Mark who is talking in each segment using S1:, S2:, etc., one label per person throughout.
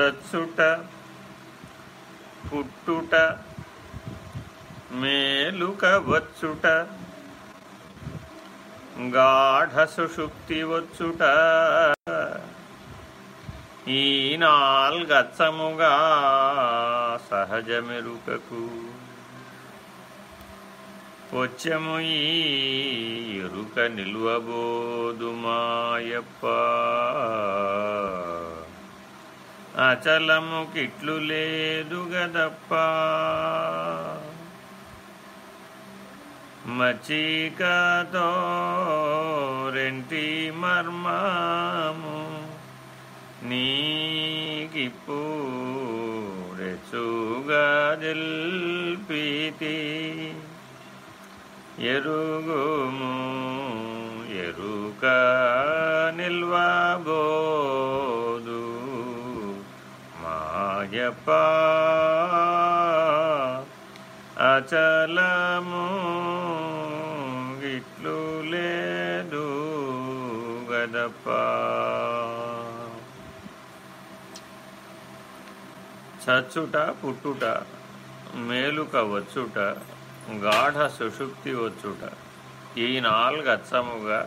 S1: చచ్చుట పుట్టుట మేలుక వచ్చుట గాఢ సుషుప్తి వచ్చుట. ఈ నాల్గచ్చముగా సహజమెరుకకు. పొచ్చము ఈ ఎరుక నిలువబోదు మాయప్ప. అచలము కిట్లు లేదు గదప్ప. మచీకతో రెంటి మర్మము నీకిప్పుడెచ్చుగా దిల్పీతి ఎరుగుము ఎరుక నిల్వ మాయప్ప అచలము గిట్లు లేదు గదప చచ్చుట పుట్టుట మేలుక వచ్చుట గాఢ సుషుప్తి వచ్చుట ఈ నాలుగు అచ్చముగా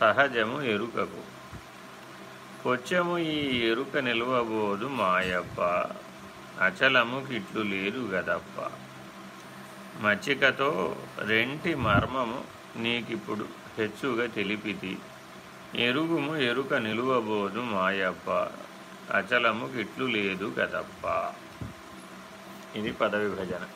S1: సహజము ఎరుకకు. కొచ్చము ఈ ఎరుక నిలవబోదు మాయప్ప. అచలము కిట్లు లేదు గదప్ప. మచ్చికతో రెంటి మర్మము నీకిప్పుడు హెచ్చుగా తెలిపితి. ఎరుగుము ఎరుక నిలువబోదు మాయప్ప. అచలము కిట్లు లేదు గదప్ప. ఇది పదవిభజన.